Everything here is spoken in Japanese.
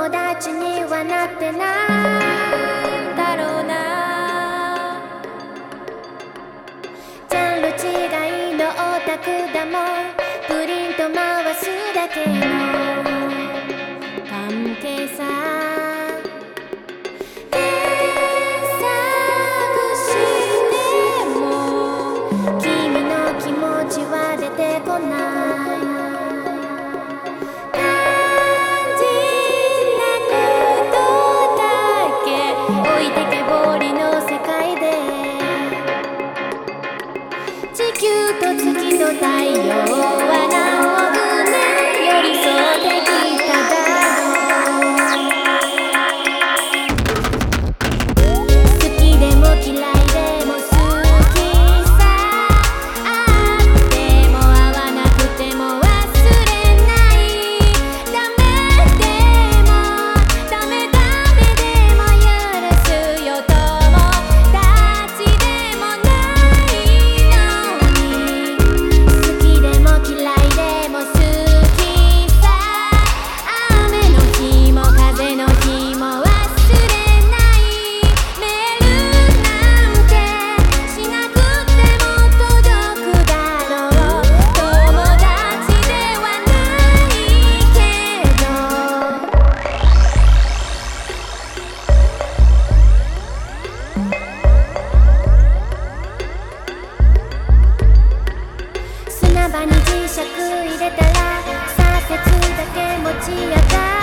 友達にはなってないだろうな。ジャンル違いのオタクだもん。プリント回すだけの月と太陽はなに磁石入れたら左折だけ持ち上がる